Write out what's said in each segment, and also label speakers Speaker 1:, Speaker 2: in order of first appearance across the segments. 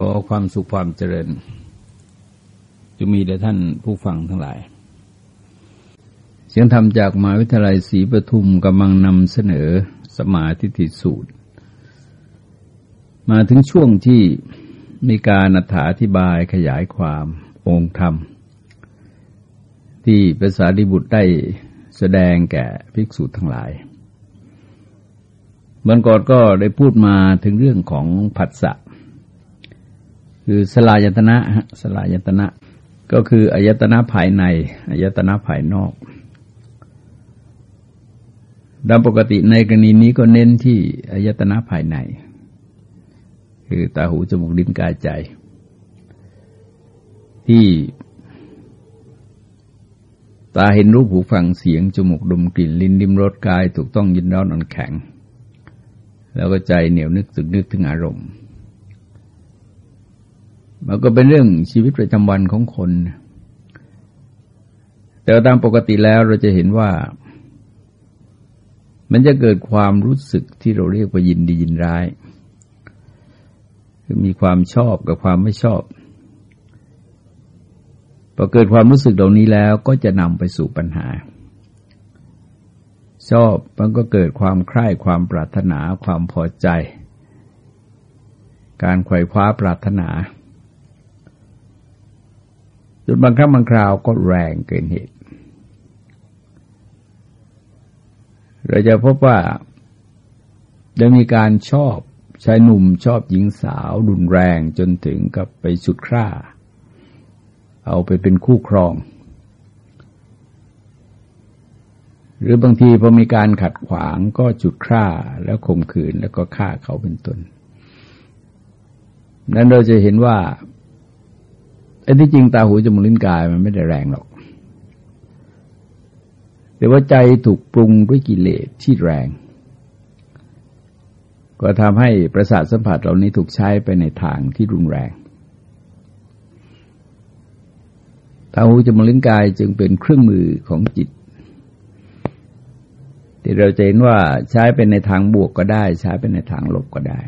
Speaker 1: ขอความสุขความเจริญจะมีแด่ท่านผู้ฟังทั้งหลาย เสียงธรรมจากมหาวิทยาลัยศรีปทุมกำลังนำเสนอสมาธิติสูตร มาถึงช่วงที่มีการอธิบายขยายความองค์ธรรม ที่ภาษาดิบุตรได้แสดงแก่ภิกษุทั้งหลายเมื่อก่อนก็ได้พูดมาถึงเรื่องของผัสสะ คือสลายตนะสลายตนะก็คืออายตนะภายในอายตนะภายนอกดามปกติในกรณีนี้ก็เน้นที่อายตนะภายใน คือตาหูจมูกลิ้นกายใจ ที่ตาเห็นรูปหูฟังเสียง จมูกดมกลิ่น ลิ้นดิมรสกาย ถูกต้องยินร้อนอ่อนแข็ง แล้วก็ใจเหนียวนึกสึกนึกถึงอารมณ์ มันก็เป็นเรื่องชีวิตประจำวันของคน แต่ตามปกติแล้วเราจะเห็นว่า มันจะเกิดความรู้สึกที่เราเรียกว่ายินดียินร้ายคือมีความชอบกับความไม่ชอบพอเกิดความรู้สึกเหล่านี้แล้วก็จะนำไปสู่ปัญหา ชอบมันก็เกิดความใคร่ความปรารถนาความพอใจ การไขว่คว้าปรารถนา จนบางครั้งบางคราวก็แรงเกินเหตุ เราจะพบว่าจะมีการชอบชายหนุ่มชอบหญิงสาวดุนแรงจนถึงกับไปสุดคร่า เอาไปเป็นคู่ครอง หรือบางทีพอมีการขัดขวางก็จุดฆ่าแล้วข่มขืนแล้วก็ฆ่าเขาเป็นต้นนั้นเราจะเห็นว่า ไอ้ที่จริงตาหูจมูกลิ้นกายมันไม่ได้แรงหรอก แต่ว่าใจถูกปรุงด้วยกิเลสที่แรง ก็ทำให้ประสาทสัมผัสเหล่านี้ถูกใช้ไปในทางที่รุนแรงตาหูจมูกลิ้นกายจึงเป็นเครื่องมือของจิต ที่เราจะเห็นว่าใช้เป็นในทางบวกก็ได้ ใช้เป็นในทางลบก็ได้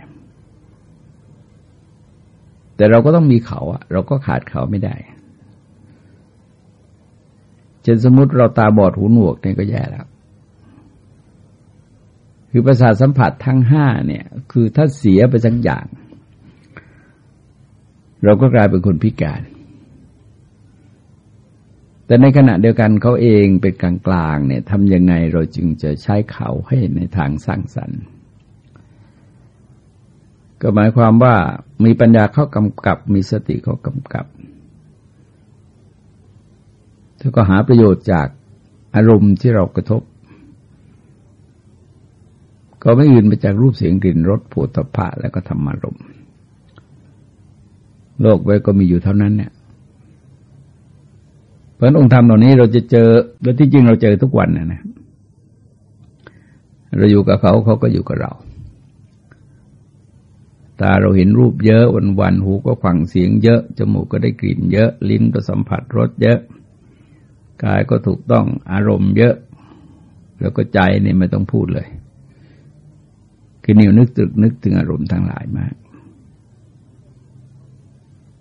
Speaker 1: แต่เราก็ต้องมีเขาอะเราก็ขาดเขาไม่ได้เช่นสมมติเราตาบอดหูหนวกเนี่ยก็แย่แล้ว คือประสาทสัมผัสทั้งห้าเนี่ย คือถ้าเสียไปสักอย่าง เราก็กลายเป็นคนพิการ แต่ในขณะเดียวกันเขาเองเป็นกลางๆเนี่ยทำยังไงเราจึงจะใช้เขาให้ในทางสร้างสรรค์ ก็หมายความว่ามีปัญญาเข้ากำกับ มีสติเข้ากำกับแล้วก็หาประโยชน์จากอารมณ์ที่เรากระทบ ก็ไม่อื่นไปจากรูปเสียงกลิ่นรสผูตภะแล้วก็ธรรมารมณ์โลกไว้ก็มีอยู่เท่านั้นเนี่ยเพราะองค์ธรรมเหล่านี้เราจะเจอแล้วที่จริงเราเจอทุกวันนะนะเราอยู่กับเขาเขาก็อยู่กับเรา ตาเราเห็นรูปเยอะวันวันหูก็ฟังเสียงเยอะ จมูกก็ได้กลิ่นเยอะ ลิ้นก็สัมผัสรสเยอะ กายก็ถูกต้องอารมณ์เยอะ แล้วก็ใจนี่ไม่ต้องพูดเลย คือนิวนึกตึกนึกถึงอารมณ์ทั้งหลายมาก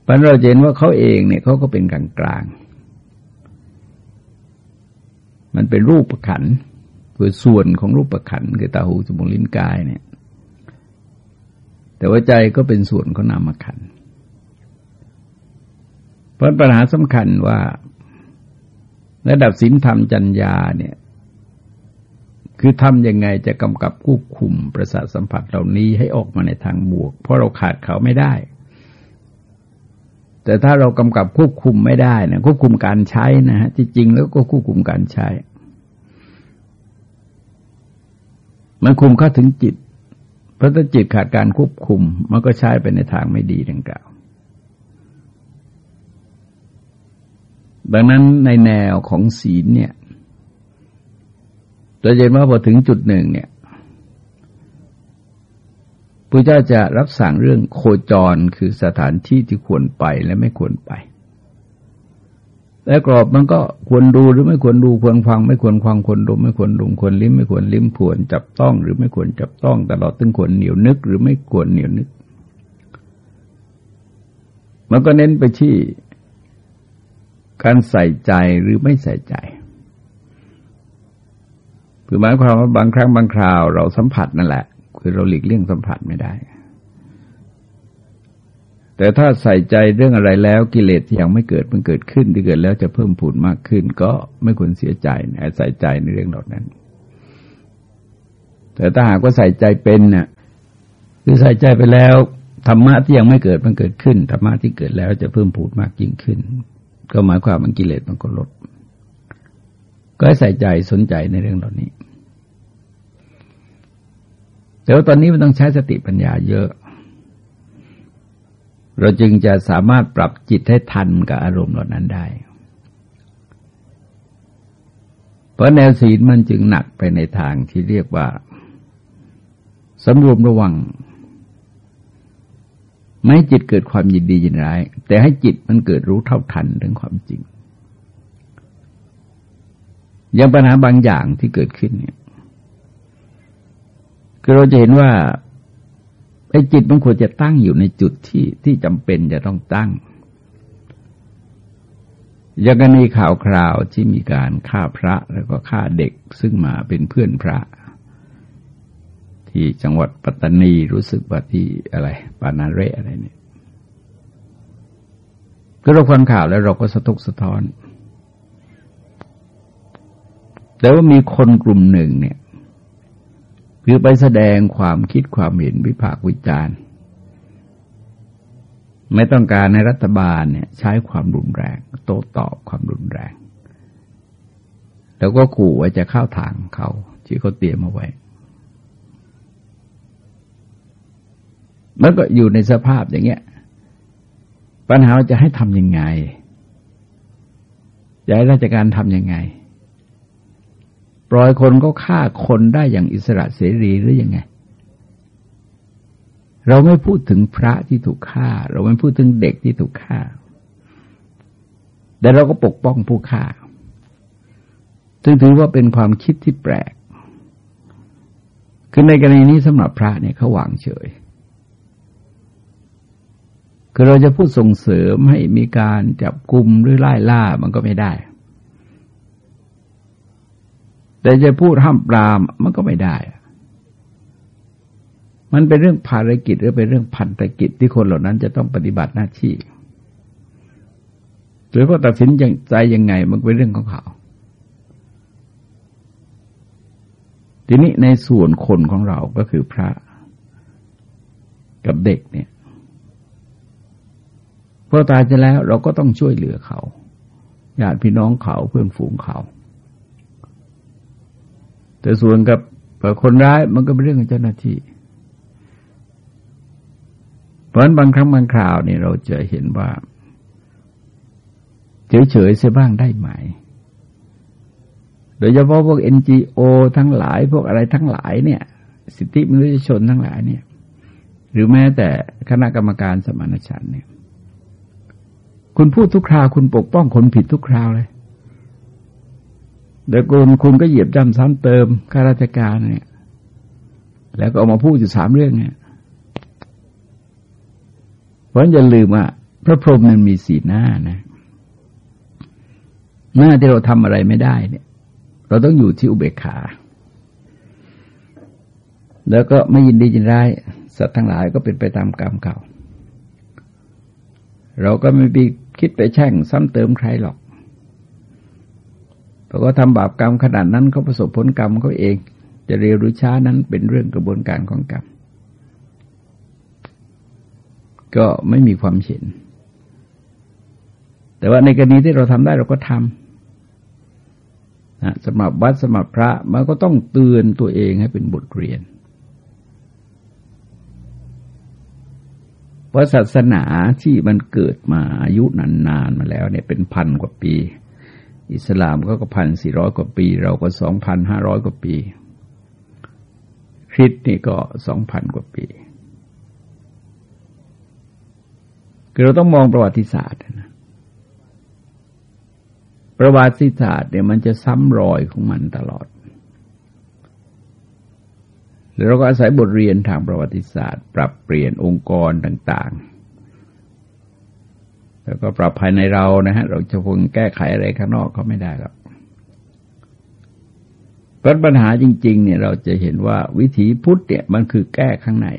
Speaker 1: ปัญเราเห็นว่าเขาเองเนี่ยเขาก็เป็นกลางกลาง มันเป็นรูปประขันคือส่วนของรูปประขันคือตาหูจมูกลิ้นกายเนี่ย แต่ว่าใจก็เป็นส่วนของนามขันเพราะปัญหาสำคัญว่า ระดับศีลธรรมจัญญาเนี่ย คือทำยังไงจะกำกับควบคุมประสาทสัมผัสเหล่านี้ให้ออกมาในทางบวก เพราะเราขาดเขาไม่ได้ แต่ถ้าเรากำกับควบคุมไม่ได้นะควบคุมการใช้นะฮะที่จริงแล้วก็ควบคุมการใช้มันคุมเข้าถึงจิต ราะถ้าจิตขาดการควบคุม มันก็ใช้ไปในทางไม่ดีดังกล่าว ดังนั้นในแนวของศีลเนี่ยเราเห็นว่าพอถึงจุดหนึ่งเนี่ยพระเจ้าจะรับสั่งเรื่องโคจรคือสถานที่ที่ควรไปและไม่ควรไป และกรอบมันก็ควรดูหรือไม่ควรดูควรฟัง ไม่ควรฟังควรดมไม่ควรดมควรลิ้มไม่ควรลิ้มควรจับต้อง หรือไม่ควรจับต้องตลอดถึงควรเหนียวนึก หรือไม่ควรเหนียวนึก มันก็เน้นไปที่ การใส่ใจหรือไม่ใส่ใจคือหมายความว่าบางครั้งบางคราวเราสัมผัสนั่นแหละ คือเราหลีกเลี่ยงสัมผัสไม่ได้ แต่ถ้าใส่ใจเรื่องอะไรแล้วกิเลสที่ยังไม่เกิดมันเกิดขึ้นที่เกิดแล้วจะเพิ่มผุนมากขึ้น ก็ไม่ควรเสียใจนะใส่ใจในเรื่องเหล่านั้น แต่ถ้าหากว่าใส่ใจเป็นนะ่ยคือใส่ใจไปแล้วธรรมะที่ยังไม่เกิดมันเกิดขึ้นธรรมะที่เกิดแล้วจะเพิ่มผูดมากยิ่งขึ้น ก็หมายความมันกิเลสมันก็ลด ก็ให้ใส่ใจสนใจในเรื่องเหล่านี้แต่ว่าตอนนี้มันต้องใช้สติปัญญาเยอะ เราจึงจะสามารถปรับจิตให้ทันกับอารมณ์เหล่านั้นได้ เพราะแนวศีลมันจึงหนักไปในทางที่เรียกว่าสำรวมระวัง ไม่ให้จิตเกิดความยินดียินร้าย แต่ให้จิตมันเกิดรู้เท่าทันถึงความจริงอย่างปัญหาบางอย่างที่เกิดขึ้นเนี่ยคือเราจะเห็นว่า ไอ้จิตมันควรจะตั้งอยู่ในจุดที่ที่จำเป็นจะต้องตั้งอย่างกรณีข่าวคราวที่มีการฆ่าพระแล้วก็ฆ่าเด็กซึ่งมาเป็นเพื่อนพระ ที่จังหวัดปัตตานีรู้สึกว่าที่อะไร ปานาเรอะไรเนี่ยก็เราฟังข่าวแล้วเราก็สะทกสะท้อน แต่ว่ามีคนกลุ่มหนึ่งเนี่ย คือไปแสดงความคิดความเห็นวิพากษ์วิจารณ์ ไม่ต้องการในรัฐบาลเนี่ยใช้ความรุนแรง โต้ตอบความรุนแรง แล้วก็ขู่ว่าจะเข้าทางเขาที่เขาเตรียมเอาไว้แล้วก็อยู่ในสภาพอย่างเงี้ย ปัญหาจะให้ทำยังไงจะให้ราชการทำยังไง ปล่อยคนก็ฆ่าคนได้อย่างอิสระเสรีหรือยังไง เราไม่พูดถึงพระที่ถูกฆ่า เราไม่พูดถึงเด็กที่ถูกฆ่า แต่เราก็ปกป้องผู้ฆ่าซึ่งถือว่าเป็นความคิดที่แปลก คือในกรณีนี้สำหรับพระเนี่ยเขาวางเฉย คือเราจะพูดส่งเสริมให้มีการจับกลุ่มหรือไล่ล่ามันก็ไม่ได้ แต่จะพูดห้ามปรามมันก็ไม่ได้ มันเป็นเรื่องภารกิจหรือเป็นเรื่องพันธกิจที่คนเหล่านั้นจะต้องปฏิบัติหน้าที่หรือก็ตัดสินใจยังไง มันเป็นเรื่องของเขา ทีนี้ในส่วนคนของเราก็คือพระกับเด็กเนี่ยพอตายจะแล้วเราก็ต้องช่วยเหลือเขาญาติพี่น้องเขาเพื่อนฝูงเขา แต่ส่วนกับคนร้ายมันก็เป็นเรื่องของเจ้าหน้าที่ เพราะฉะนั้นบางครั้งบางคราวนี่เราจะเห็นว่า เฉยๆเสียบ้างได้ไหม โดยเฉพาะพวกเอ็นจีโอทั้งหลายพวกอะไรทั้งหลายเนี่ย สิทธิมนุษยชนทั้งหลายเนี่ย หรือแม้แต่คณะกรรมการสมานฉันเนี่ย คุณพูดทุกคราว คุณปกป้องคนผิดทุกคราวเลย แต่คุณคุณก็เหยียบจำซ้ำเติมข้าราชการเนี่ย แล้วก็ออกมาพูดอยู่สามเรื่องเนี่ยเพราะอย่าลืมว่าพระพรหมมันมีสีหน้านะหน้าที่เราทำอะไรไม่ได้เนี่ย เราต้องอยู่ที่อุเบกขา แล้วก็ไม่ยินดียินร้าย สัตว์ทั้งหลายก็เป็นไปตามกรรมเก่า เราก็ไม่ไปคิดไปแช่งซ้ำเติมใครหรอก เราะว่าทำบาปกรรมขนาดนั้นเขาประสบผลกรรมเขาเอง จะเร็วหรือช้านั้นเป็นเรื่องกระบวนการของกรรมก็ไม่มีความเห็น แต่ว่าในกรณีที่เราทำได้เราก็ทำนะสมับวัดสมับพระมันก็ต้องเตือนตัวเองให้เป็นบทเรียนเพราะศาสนาที่มันเกิดมาอายุนานๆมาแล้วเนี่ยเป็นพันกว่าปี อิสลามก็ก็พันสี่ร้อยกว่าปี เราก็สองพันห้าร้อยกว่าปี คริสต์นี่ก็สองพันกว่าปีคือเราต้องมองประวัติศาสตร์นะประวัติศาสตร์เนี่ยมันจะซ้ำรอยของมันตลอดแล้วเราก็อาศัยบทเรียนทางประวัติศาสตร์ ปรับเปลี่ยนองค์กรต่าง แล้วก็ปรับภายในเรานะฮะ เราจะคงแก้ไขอะไรข้างนอกก็ไม่ได้หรอกปัญหาจริง ๆ เนี่ยเราจะเห็นว่าวิถีพุทธเนี่ยมันคือแก้ข้างใน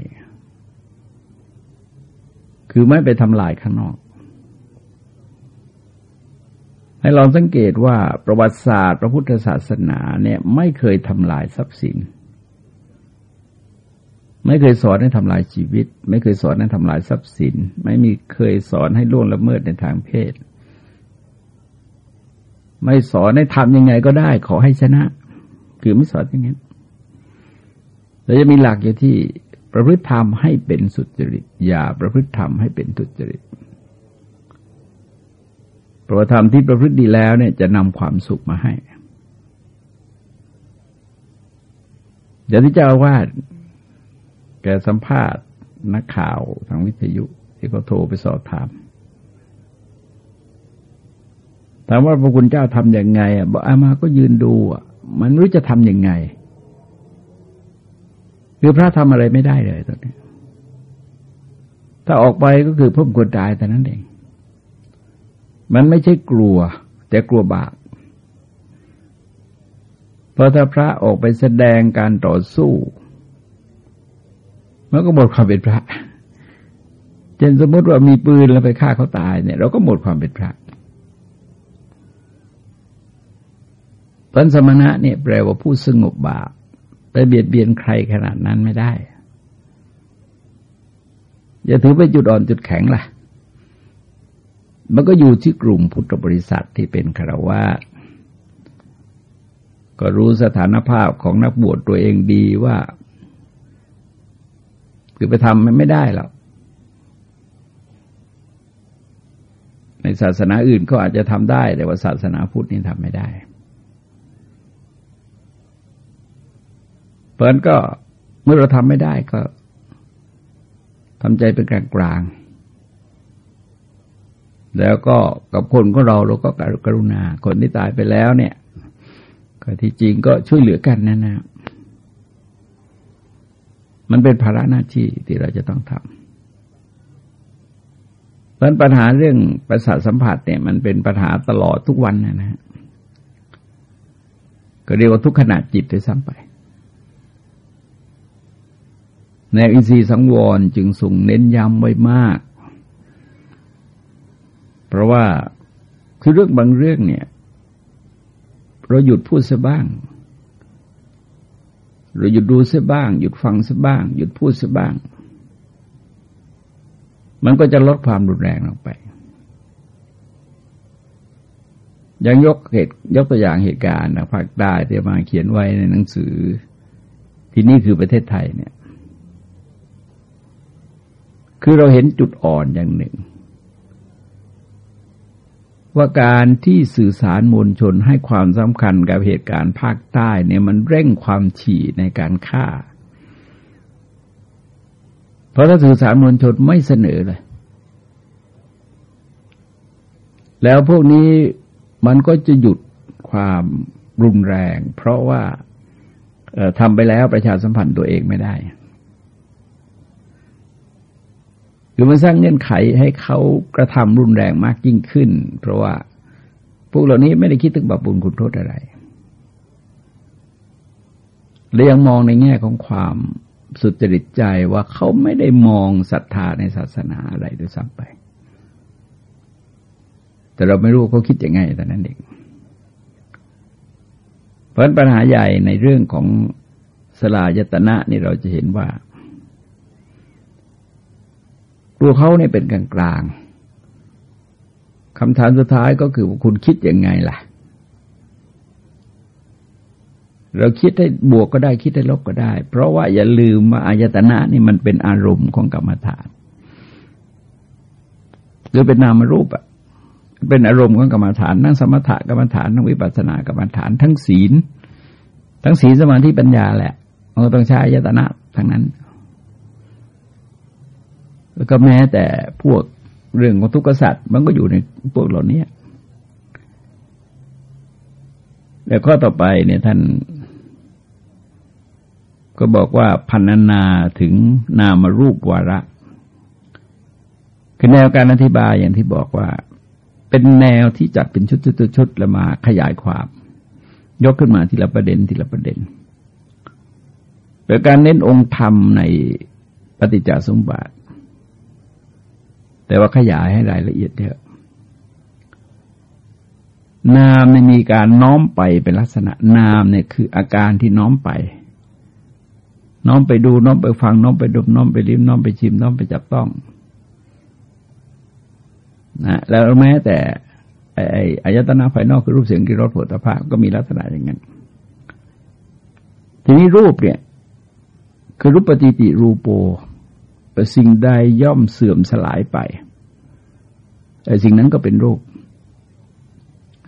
Speaker 1: คือไม่ไปทำลายข้างนอก ให้ลองสังเกตว่าประวัติศาสตร์ พระพุทธศาสนาเนี่ยไม่เคยทำลายทรัพย์สิน ไม่เคยสอนให้ทำลายชีวิต ไม่เคยสอนให้ทำลายทรัพย์สิน ไม่มีเคยสอนให้ล่วงละเมิดในทางเพศ ไม่สอนให้ทำยังไงก็ได้ ขอให้ชนะ คือไม่สอนอย่างนี้แล้วจะมีหลักอยู่ที่ประพฤติธรรมให้เป็นสุจริต อย่าประพฤติธรรมให้เป็นทุจริตประธรรมที่ประพฤติดีแล้วเนี่ยจะนำความสุขมาให้ เดี๋ยวที่เจ้าอาวาส แกสัมภาษณ์นักข่าวทางวิทยุ ที่เขาโทรไปสอบถามถามว่าพระคุณเจ้าทำอย่างไงอะบอกอามาก็ยืนดูอะมันรู้จะทำยังไงคือพระทำอะไรไม่ได้เลยตอนนี้ถ้าออกไปก็คือเพิ่มกดตายแต่นั้นเอง มันไม่ใช่กลัว แต่กลัวบาปเพราะถ้าพระออกไปแสดงการต่อสู้ มันก็หมดความเป็นพระเช่นสมมติว่ามีปืนแล้วไปฆ่าเขาตายเนี่ย เราก็หมดความเป็นพระพันสมณะเนี่ยแปลว่าผู้สงบบาปไปเบียดเบียนใครขนาดนั้นไม่ได้อย่าถือไปจุดอ่อนจุดแข็งล่ะ มันก็อยู่ที่กลุ่มพุทธบริษัทที่เป็นคารวะก็รู้สถานภาพของนักบวชตัวเองดีว่า คือไปทำมันไม่ได้หรอกในศาสนาอื่นก็อาจจะทำได้ แต่ว่าศาสนาพุทธนี่ทำไม่ได้เพราะนั้นก็เมื่อเราทำไม่ได้ก็ทำใจเป็นกลางกลางแล้วก็กับคนของเราเราก็กรุณา คนที่ตายไปแล้วเนี่ยก็ที่จริงก็ช่วยเหลือกันนะนะ มันเป็นภาระหน้าที่ที่เราจะต้องทำเพราะปัญหาเรื่องประสาทสัมผัสเนี่ย มันเป็นปัญหาตลอดทุกวันนะนะก็เรียกว่าทุกขณะจิตด้วยซ้ำไปในอินทรีย์สังวรจึงส่งเน้นย้ำไว้มาก เพราะว่าคือเรื่องบางเรื่องเนี่ย เราหยุดพูดซะบ้าง เราหยุดดูเสียบ้าง หยุดฟังเสียบ้าง หยุดพูดเสียบ้าง มันก็จะลดความรุนแรงลงไป ยังยกเหตุยกตัวอย่างเหตุการณ์นะภาคใต้ที่มาเขียนไว้ในหนังสือ ที่นี่คือประเทศไทยเนี่ย คือเราเห็นจุดอ่อนอย่างหนึ่ง ว่าการที่สื่อสารมวลชนให้ความสำคัญกับเหตุการณ์ภาคใต้เนี่ยมันเร่งความถี่ในการฆ่า เพราะถ้าสื่อสารมวลชนไม่เสนอเลย แล้วพวกนี้มันก็จะหยุดความรุนแรง เพราะว่าทำไปแล้วประชาสัมพันธ์ตัวเองไม่ได้ คือมันสร้างเงื่อนไขให้เขากระทำรุนแรงมากยิ่งขึ้น เพราะว่าพวกเหล่านี้ไม่ได้คิดถึงบาปบุญคุณโทษอะไรเรียงมองในแง่ของความสุจริตใจว่าเขาไม่ได้มองศรัทธาในศาสนาอะไรด้วยซ้ำไป แต่เราไม่รู้เขาคิดยังไงแต่นั้นเองเพราะปัญหาใหญ่ในเรื่องของสลายตนะนี่เราจะเห็นว่า ตัวเขาเนี่ยเป็นกลางกลางคำถามสุดท้ายก็คือคุณคิดยังไงล่ะ เราคิดให้บวกก็ได้คิดให้ลบก็ได้ เพราะว่าอย่าลืมว่าอายตนะนี่มันเป็นอารมณ์ของกรรมฐานหรือเป็นนามรูปอะเป็นอารมณ์ของกรรมฐานทั้งสมถะกรรมฐานทั้งวิปัสสนากรรมฐานทั้งศีล ทั้งศีลสมาธิปัญญาแหละเราต้องใช้อายตนะทั้งนั้น แล้วก็แม้แต่พวกเรื่องของทุกขสัตว์มันก็อยู่ในพวกเหล่านี้แล้วข้อต่อไปเนี่ยท่าน ก็บอกว่าพันนาถึงนามรูปวาระคือแนวการอธิบายอย่างที่บอกว่า เป็นแนวที่จัดเป็นชุดๆๆแล้วมาขยายความ ยกขึ้นมาทีละประเด็นทีละประเด็นเป็นการเน้นองค์ธรรมในปฏิจจสมบัติ แต่ว่าขยายให้รายละเอียดเยอะ นามไม่มีการน้อมไปเป็นลักษณะนามเนี่ยคืออาการที่น้อมไป น้อมไปดูน้อมไปฟังน้อมไปดมน้อมไปลิ้มน้อมไปชิมน้อมไปจับต้องนะแล้วแม้แต่ไอ้อายตนะภายนอกคือรูปเสียงกลิ่นรสผลิตภัณฑ์ก็มีลักษณะอย่างนั้น ทีนี้รูปเนี่ย คือรูปปฏิติรูปโป สิ่งใดย่อมเสื่อมสลายไปแต่สิ่งนั้นก็เป็นรูป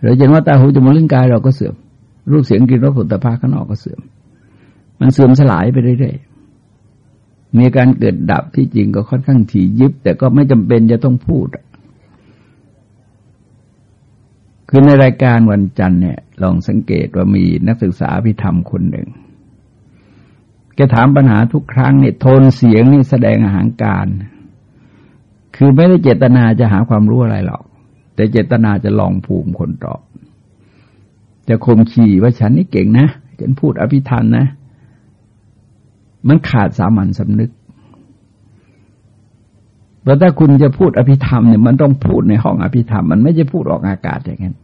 Speaker 1: เราเห็นว่าตาหูจมูกลิ้นกายเราก็เสื่อม รูปเสียงกลิ่นรสผลิตภัณฑ์ข้างนอกก็เสื่อม มันเสื่อมสลายไปเรื่อยๆมีการเกิดดับที่จริงก็ค่อนข้างถี่ยิบ แต่ก็ไม่จำเป็นจะต้องพูดคือในรายการวันจันทร์เนี่ย ลองสังเกตว่ามีนักศึกษาพิธรรมคนหนึ่ง กถามปัญหาทุกครั้งเนี่ยโทนเสียงนี่แสดงอาหารการ คือไม่ได้เจตนาจะหาความรู้อะไรหรอก แต่เจตนาจะลองภูมิคนตอบจะคมขี่ว่าฉันนี่เก่งนะฉันพูดอภิธรรมนะ มันขาดสามัญสำนึกเพราะถ้าคุณจะพูดอภิธรรมเนี่ยมันต้องพูดในห้องอภิธรรม มันไม่ใช่พูดออกอากาศอย่างนั้น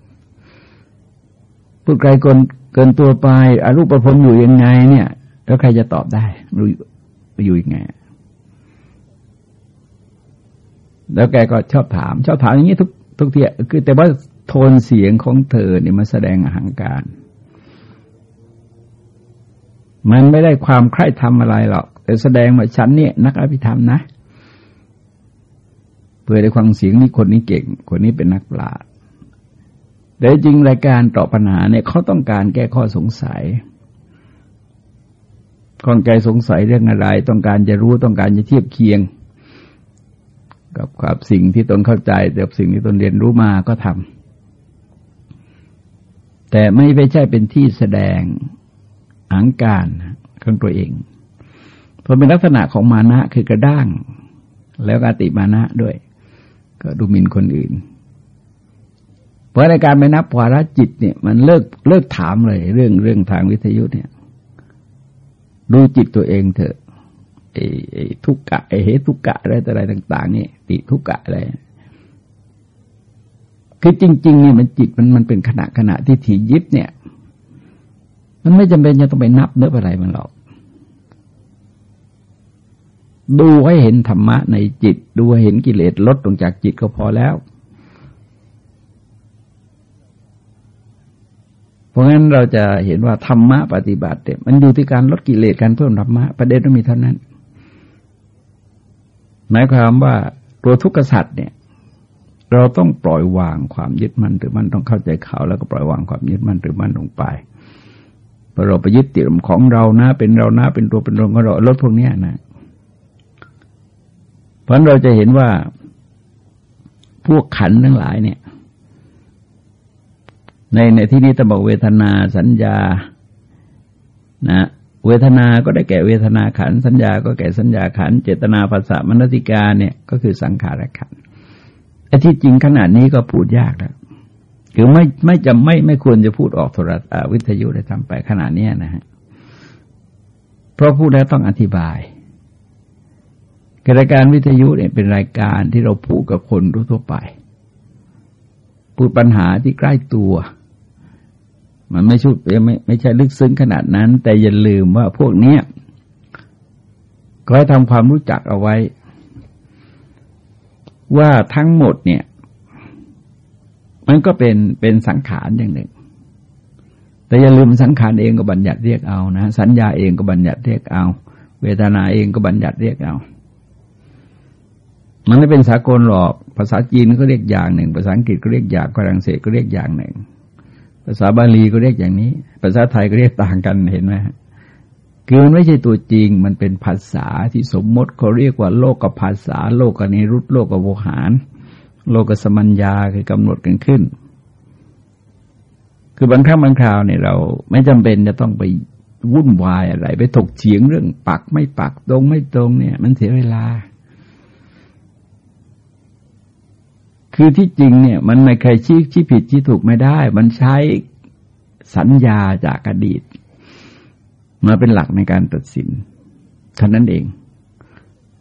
Speaker 1: พูดไกลเกินเกินตัวไปอารูปประพรมอยู่ยังไงเนี่ย แล้วใครจะตอบได้รู้อยู่ยังไง แล้วแกก็ชอบถาม ชอบถามอย่างนี้ทุกทุกทีคือ แต่ว่าโทนเสียงของเธอเนี่ยมันแสดงอหางการ มันไม่ได้ความใคร่ทำอะไรหรอกแต่แสดงว่าฉันเนี่ยนักอภิธรรมนะเพื่อได้ฟังเสียงนี้คนนี้เก่ง คนนี้เป็นนักปราชญ์แต่จริงรายการตอบปัญหาเนี่ยเขาต้องการแก้ข้อสงสัย ข้องใจสงสัยเรื่องอะไร ต้องการจะรู้ต้องการจะเทียบเคียง กับความสิ่งที่ตนเข้าใจกับสิ่งที่ตนเรียนรู้มาก็ทำแต่ไม่ไม่ใช่เป็นที่แสดงอังการของตัวเองเพราะเป็นลักษณะของมานะคือกระด้าง แล้วกติมานะด้วย ก็ดูหมิ่นคนอื่น เพราะในการไม่นับวาระจิตเนี่ย มันเลิกเลิกถามเลย เรื่องเรื่องทางวิทยุเนี่ย ดูจิตตัวเองเถอะไอ้ไอ้ทุกกะไอ้เหตุทุกกะอะไรอะไรต่าง ๆ นี่ติทุกกะอะไรคือจริง ๆ เนี่ยมันจิตมันมันเป็นขณะขณะที่ถี่ยิบเนี่ย มันไม่จำเป็นจะต้องไปนับเนื้ออะไรมันหรอกดูให้เห็นธรรมะในจิต ดูให้เห็นกิเลสลดลงจากจิตก็พอแล้ว เพราะงั้นเราจะเห็นว่าธรรมะปฏิบัติเนี่ยมันอยู่ที่การลดกิเลสการเพิ่มธรรมะประเด็นต้องมีเท่านั้น หมายความว่าตัวทุกข์สัตว์เนี่ย เราต้องปล่อยวางความยึดมั่นหรือมันต้องเข้าใจเขาแล้วก็ปล่อยวางความยึดมั่นหรือมันลงไปพอเราไปยึดติดของเรานะเป็นเรานะเป็นตัวเป็นตนของเราลดพวกนี้นะเพราะเราจะเห็นว่าพวกขันทั้งหลายเนี่ย ในในที่นี้ตบอกเวทนาสัญญานะเวทนาก็ได้แก่เวทนาขัน สัญญาก็แก่สัญญาขัน เจตนาภาษามนติกาเนี่ยก็คือสังขารขันไอ้ที่จริงขนาดนี้ก็พูดยากแล้วคือไม่ไม่จะไม่ไม่ควรจะพูดออกโทรศัพท์วิทยุได้ทำไปขนาดนี้นะฮะเพราะพูดแล้วต้องอธิบายรายการวิทยุเนี่ยเป็นรายการที่เราพูดกับคนทั่วไป พูดปัญหาที่ใกล้ตัว มันไม่ชุดไม่ไม่ใช่ลึกซึ้งขนาดนั้น แต่อย่าลืมว่าพวกเนี้ยก็ให้ทำความรู้จักเอาไว้ ว่าทั้งหมดเนี่ย มันก็เป็นเป็นสังขารอย่างหนึ่ง แต่อย่าลืมสังขารเองก็บัญญัติเรียกเอานะสัญญาเองก็บัญญัติเรียกเอา เวทนาเองก็บัญญัติเรียกเอามันไม่เป็นสากลหรอก ภาษาจีนก็เรียกอย่างหนึ่ง ภาษาอังกฤษก็เรียกอย่างฝรั่งเศสก็เรียกอย่างหนึ่ง ภาษาบาลีก็เรียกอย่างนี้ ภาษาไทยก็เรียกต่างกันเห็นไหมคือมันไม่ใช่ตัวจริง มันเป็นภาษาที่สมมติเขาเรียกว่าโลกกับภาษา โลกกับนิรุตโลกกับโวหาร โลกกับสมัญญาคือกำหนดกันขึ้น คือบางครั้งบางคราวเนี่ยเรา ไม่จำเป็นจะต้องไปวุ่นวายอะไร ไปถกเฉียงเรื่องปักไม่ปักตรงไม่ตรงเนี่ย มันเสียเวลา คือที่จริงเนี่ยมันไม่ใครชี้ชี้ผิดชี้ถูกไม่ได้ มันใช้สัญญาจากอดีต มาเป็นหลักในการตัดสินเท่านั้นเอง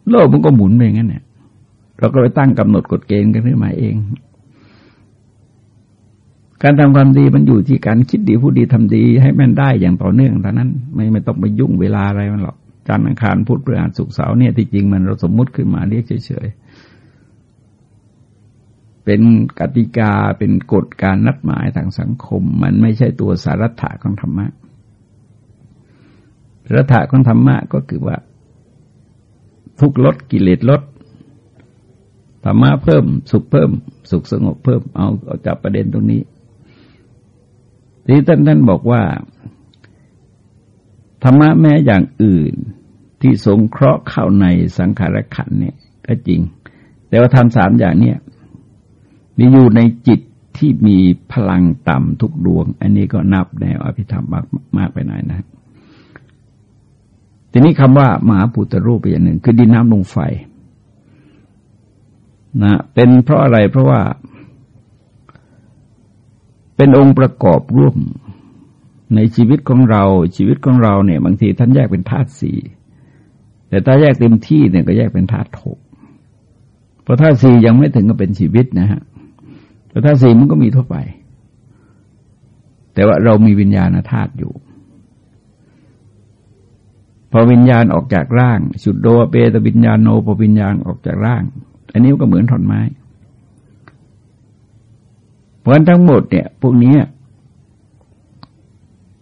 Speaker 1: โลกมันก็หมุนไปงั้นเนี่ยเราก็ไปตั้งกำหนดกฎเกณฑ์กันขึ้นมาเอง การทำความดีมันอยู่ที่การคิดดีพูดดีทำดี ให้มันได้อย่างต่อเนื่องเท่านั้น ไม่ไม่ต้องไปยุ่งเวลาอะไรมันหรอกจันทร์อังคารพุธพฤหัสศุกร์เสาร์เนี่ยที่จริงมันเราสมมุติขึ้นมาเรียกเฉยๆ เป็นกติกาเป็นกฎการนัดหมายทางสังคม มันไม่ใช่ตัวสารัถะของธรรมะสารัถะของธรรมะก็คือว่า ทุกลดกิเลสลดธรรมะเพิ่ม สุขเพิ่ม สุขสงบเพิ่มเอาเอาจับประเด็นตรงนี้ที่ท่านท่านบอกว่า ธรรมะแม้อย่างอื่นที่สงเคราะห์เข้าในสังขารขันเนี่ย ก็จริง แต่ว่าทำสามอย่างเนี่ย มีอยู่ในจิตที่มีพลังต่ำทุกดวง อันนี้ก็นับแนวอภิธรรมมากมากไปหน่อยนะ ทีนี้คำว่ามหาปุตตรูปไปอย่างหนึ่ง คือดินน้ำลงไฟนะเป็นเพราะอะไรเพราะว่า เป็นองค์ประกอบร่วมในชีวิตของเรา ชีวิตของเราเนี่ย บางทีท่านแยกเป็นธาตุสี่แต่ถ้าแยกเต็มที่เนี่ยก็แยกเป็นธาตุหกเพราะธาตุสี่ยังไม่ถึงกับเป็นชีวิตนะฮะ แต่ธาตุสี่มันก็มีทั่วไป แต่ว่าเรามีวิญญาณธาตุอยู่ พอวิญญาณออกจากร่าง สุดโดเปตวิญญาณโนพอวิญญาณออกจากร่าง อันนี้ก็เหมือนท่อนไม้ เพราะทั้งหมดเนี่ยพวกนี้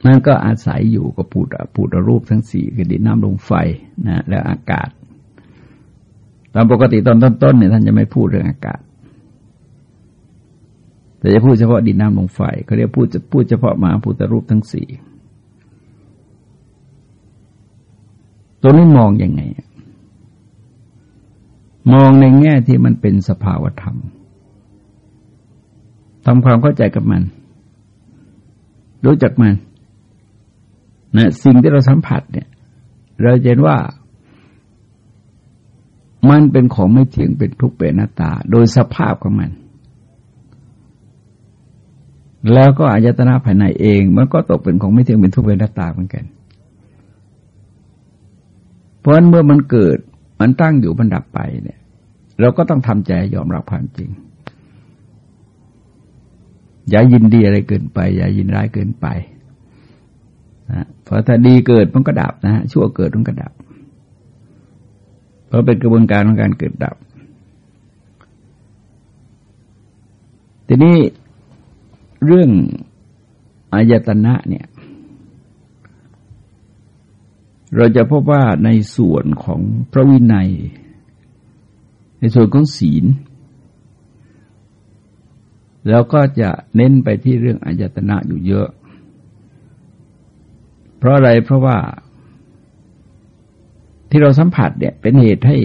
Speaker 1: มันก็อาศัยอยู่กับปูดปูดรูปทั้งสี่คือดินน้ำลมไฟนะและอากาศ ตามปกติตอนต้นๆเนี่ยท่านจะไม่พูดเรื่องอากาศ แต่จะพูดเฉพาะดินน้ำลมไฟเขาเรียกพูดจะพูดเฉพาะมหาพุทธรูปทั้งสี่ตัวนี้มองอยังไง มองในแง่ที่มันเป็นสภาวธรรมทำความเข้าใจกับมัน รู้จักมันนะสิ่งที่เราสัมผัสเนี่ย เราเห็นว่า มันเป็นของไม่เที่ยงเป็นทุกข์เป็นหน้าตา โดยสภาพของมัน แล้วก็อายตนะภายในเอง มันก็ตกเป็นของไม่เที่ยงเป็นทุกข์เป็นหน้าตาเหมือนกัน เพราะฉะนั้นเมื่อมันเกิดมันตั้งอยู่มันดับไปเนี่ย เราก็ต้องทำใจยอมรับความจริง อย่ายินดีอะไรเกินไป อย่ายินร้ายเกินไปนะเพราะถ้าดีเกิดมันก็ดับนะชั่วเกิดมันก็ดับ เพราะเป็นกระบวนการของการเกิดดับ ทีนี้ เรื่องอายตนะเนี่ย เราจะพบว่าในส่วนของพระวินัย ในส่วนของศีล แล้วก็จะเน้นไปที่เรื่องอายตนะอยู่เยอะ เพราะอะไรเพราะว่า ที่เราสัมผัสเนี่ยเป็นเหตุให้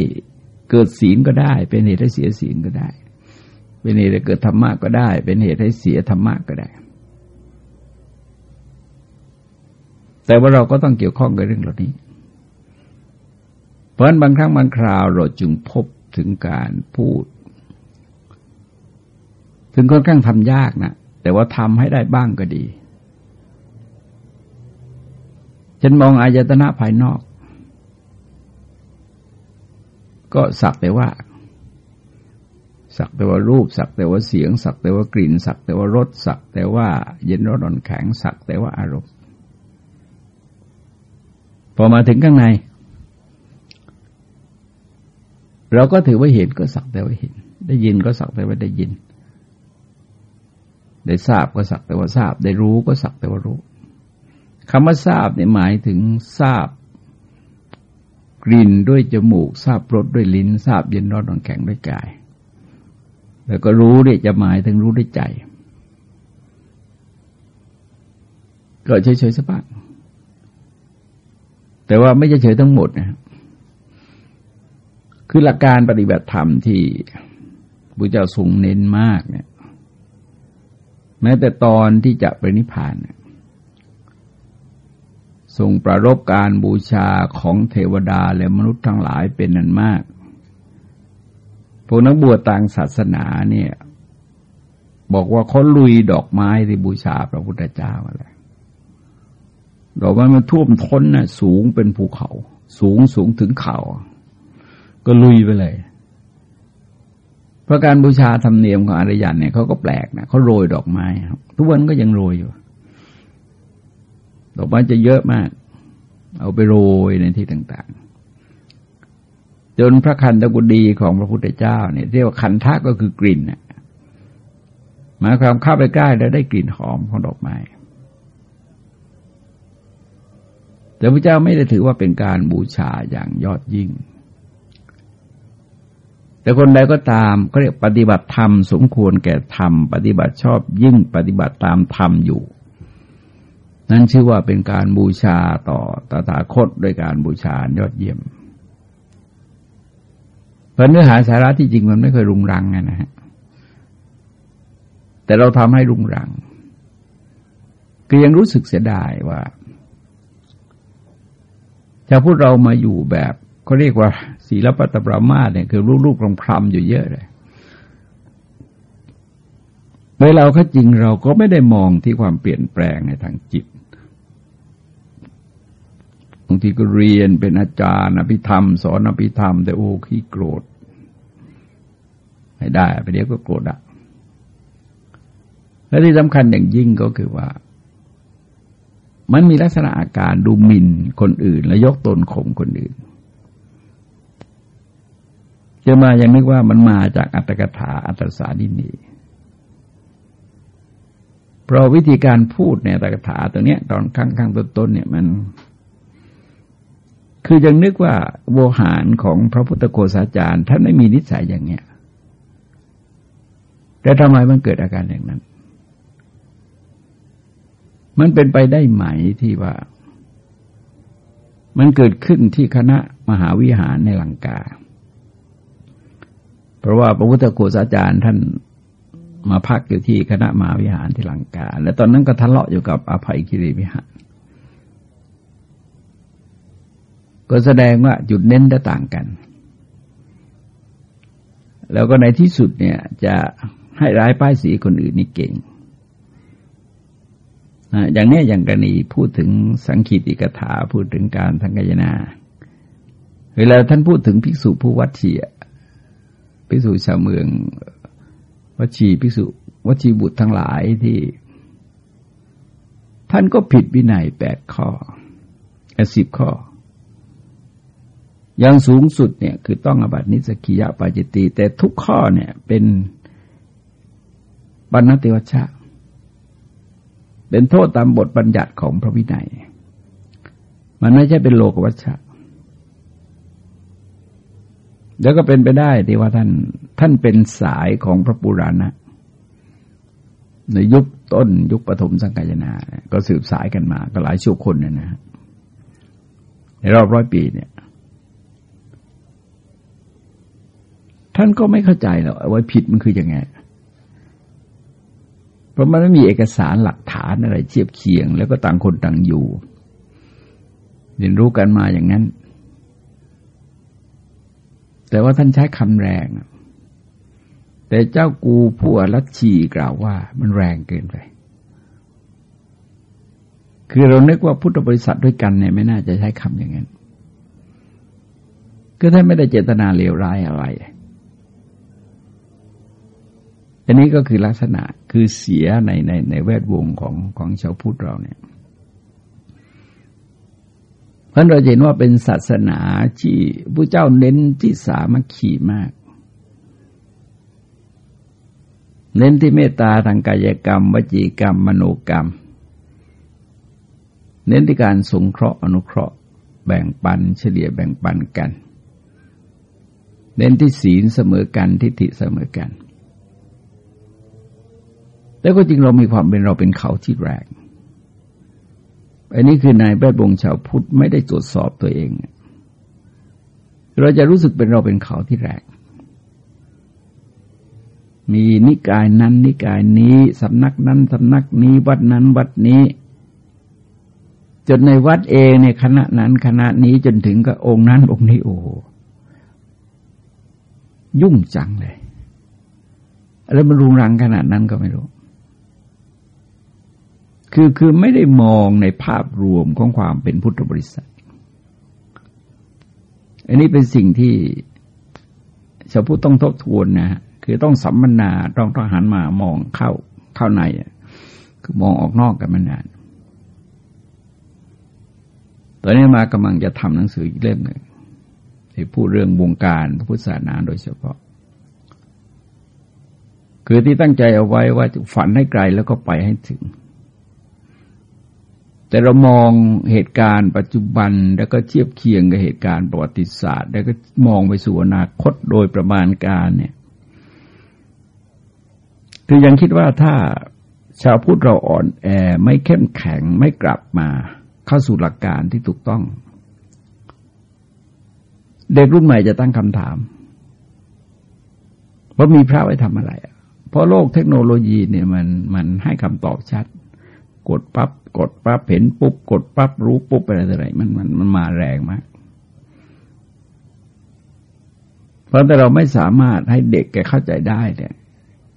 Speaker 1: เกิดศีลก็ได้ เป็นเหตุให้เสียศีลก็ได้ เป็นเหตุให้เกิดธรรมะก็ได้ เป็นเหตุให้เสียธรรมะก็ได้ แต่ว่าเราก็ต้องเกี่ยวข้องกับเรื่องเหล่านี้ เพราะฉะนั้นบางครั้งบางคราวเราจึงพบถึงการพูด ถึงค่อนข้างทำยากนะแต่ว่าทำให้ได้บ้างก็ดีฉันมองอายตนะภายนอก ก็สักแต่ว่า สักแต่ว่ารูปสักแต่ว่าเสียง สักแต่ว่ากลิ่น สักแต่ว่ารสสักแต่ว่าเย็นร้อนแข็งสักแต่ว่าอารมณ์ พอมาถึงข้างใน เราก็ถือว่าเห็นก็สักแต่ว่าเห็น ได้ยินก็สักแต่ว่าได้ยิน ได้ทราบก็สักแต่ว่าทราบ ได้รู้ก็สักแต่ว่ารู้คำว่าทราบเนี่ยหมายถึงทราบกลิ่นด้วยจมูกทราบรสด้วยลิ้นทราบเย็นร้อนอ่อนแข็งด้วยกาย แล้วก็รู้เนี่ยจะหมายถึงรู้ด้วยใจ ก็เฉยๆสักบ้างแต่ว่าไม่เฉยทั้งหมดนะคือหลักการปฏิบัติธรรมที่พระเจ้าทรงเน้นมากเนี่ย แม้แต่ตอนที่จะปรินิพพานทรงประรบการบูชาของเทวดาและมนุษย์ทั้งหลายเป็นนันมาก พวกนักบวชต่างศาสนาเนี่ย บอกว่าเขาลุยดอกไม้ที่บูชาพระพุทธเจ้าอะไรดอกไม้มันท่วมท้นนะ่ะ สูงเป็นภูเขา สูงสูงถึงเขา ก็ลุยไปเลยเพราะการบูชาธรรมเนียมของอารยันเนี่ยเขาก็แปลกนะเขาโรยดอกไม้ครับทุกวันก็ยังโรยอยู่ ดอกไม้จะเยอะมาก เอาไปโรยในที่ต่าง ๆ จนพระคันตกุดีของพระพุทธเจ้าเนี่ยเรียกว่าคันทะก็คือกลิ่นหมายความเข้าไปใกล้แล้วได้กลิ่นหอมของดอกไม้แต่พระเจ้าไม่ได้ถือว่าเป็นการบูชาอย่างยอดยิ่ง แต่คนใดก็ตามก็เรียกปฏิบัติธรรมสมควรแก่ธรรม ปฏิบัติชอบยิ่งปฏิบัติตามธรรมอยู่ นั่นชื่อว่าเป็นการบูชาต่อตถาคตโดยการบูชายอดเยี่ยม เพราะเนื้อหาสาระที่จริงมันไม่เคยรุงรังนะฮะแต่เราทำให้รุงรัง ก็ยังรู้สึกเสียดายว่าจะพูดเรามาอยู่แบบเขาเรียกว่า ศีลปัตตปรามาเนี่ยคือรูปๆคลำๆอยู่เยอะเลยเมื่อเราก็จริงเราก็ไม่ได้มองที่ความเปลี่ยนแปลงในทางจิต บางทีก็เรียนเป็นอาจารย์อภิธรรม สอนอภิธรรม แต่โอ้ขี้โกรธไม่ได้ไปเดี๋ยวก็โกรธอะและที่สำคัญอย่างยิ่งก็คือว่า มันมีลักษณะอาการดูหมิ่นคนอื่น และยกตนข่มคนอื่น จะมายังนึกว่ามันมาจากอัตถกถาอัตสาดินีเพราะวิธีการพูดในอัตถกถาตัวเนี้ย ตอนข้างๆต้นๆเนี่ยมัน คือยังนึกว่าโวหารของพระพุทธโกษาจารย์ท่านไม่มีนิสัยอย่างเนี้ยแต่ทำไมมันเกิดอาการอย่างนั้น มันเป็นไปได้ไหมที่ว่า มันเกิดขึ้นที่คณะมหาวิหารในลังกา เพราะว่าพระพุทธโฆษาจารย์ท่านมาพักอยู่ที่คณะมหาวิหารที่ลังกา และตอนนั้นก็ทะเลาะอยู่กับอภัยกิริวิหาร ก็แสดงว่าจุดเน้นจะต่างกัน แล้วก็ในที่สุดเนี่ยจะให้ร้ายป้ายสีคนอื่นนี่เก่งอย่างนี้อย่างกรณีพูดถึงสังคีติกถาพูดถึงการทังกายนา เวลาท่านพูดถึงภิกษุผู้วัดชีภิกษุชาวเมืองวัชีภิกษุวัชีบุตรทั้งหลายที่ ท่านก็ผิดวินัยแปดข้อสิบข้อ ย่างสูงสุดเนี่ยคือต้องอบัตินิสกิยาปาจิตีแต่ทุกข้อเนี่ยเป็นบรรณติวัชชะ เป็นโทษตามบทบัญญัติของพระวินัย มันไม่ใช่เป็นโลกวัชชะ แล้วก็เป็นไปได้ที่ว่าท่านท่านเป็นสายของพระปุราณะในยุคต้นยุคปฐมสังกายนา ก็สืบสายกันมา ก็หลายชั่วคนเนี่ยนะในรอบร้อยปีเนี่ย ท่านก็ไม่เข้าใจหรอกว่าผิดมันคืออยังไง เพราะมันไม่มีเอกสารหลักฐานอะไรเทียบเคียง แล้วก็ต่างคนต่างอยู่ เรียนรู้กันมาอย่างนั้น แต่ว่าท่านใช้คำแรง แต่เจ้ากูผู้ลัทชีกล่าวว่า มันแรงเกินไป คือเรานึกว่าพุทธบริษัทด้วยกันเนี่ยไม่น่าจะใช้คำอย่างนั้น ก็ท่านไม่ได้เจตนาเลวร้ายอะไร อันนี้ก็คือลักษณะคือเสียในในในแวดวงของของชาวพุทธเราเนี่ยเพราะเราเห็นว่าเป็นศาสนาที่พระเจ้าเน้นที่สามัคคีมาก เน้นที่เมตตาทางกายกรรม วจีกรรม มโนกรรม เน้นที่การสงเคราะห์อนุเคราะห์ แบ่งปัน เฉลี่ยแบ่งปันกัน เน้นที่ศีลเสมอกันทิฏฐิเสมอกัน แล้วก็จริงเรามีความเป็นเราเป็นเขาที่แรงอันนี้คือนายแวดวงชาวพุทธไม่ได้ตรวจสอบตัวเอง เราจะรู้สึกเป็นเราเป็นเขาที่แรงมีนิกายนั้น นิกายนี้สำนักนั้นสำนักนี้ วัดนั้นวัดนี้ จนในวัดเองในคณะนั้นคณะนี้จนถึงกับองค์นั้น องค์นี้โอ้ยุ่งจังเลย แล้วมันรุงรังขนาดนั้นก็ไม่รู้ คือคือไม่ได้มองในภาพรวมของความเป็นพุทธบริษัท อันนี้เป็นสิ่งที่ชาวพุทธต้องทบทวนนะ คือต้องสัมมนาต้องต้องหันมามองเข้าเข้าใน คือมองออกนอกกันมานาน ตอนนี้มากำลังจะทำหนังสืออีกเล่มหนึ่งที่พูดเรื่องวงการพุทธศาสนาโดยเฉพาะ คือที่ตั้งใจเอาไว้ว่าจะฝันให้ไกลแล้วก็ไปให้ถึง แต่เรามองเหตุการณ์ปัจจุบันแล้วก็เทียบเคียงกับเหตุการณ์ประวัติศาสตร์ แล้วก็มองไปสู่อนาคตโดยประมาณการเนี่ยคือยังคิดว่าถ้าชาวพุทธเราอ่อนแอไม่เข้มแข็งไม่กลับมาเข้าสู่หลักการที่ถูกต้อง เด็กรุ่นใหม่จะตั้งคำถามว่ามีพระไว้ทำอะไร เพราะโลกเทคโนโลยีเนี่ยมันมันให้คำตอบชัด กดปับ๊บกดปั๊บเห็นปุ๊บกดปั๊บรู้ปุ๊บอะไรอะไรมันมันมันมาแรงมาก เพราะแต่เราไม่สามารถให้เด็กแกเข้าใจได้เนี่ย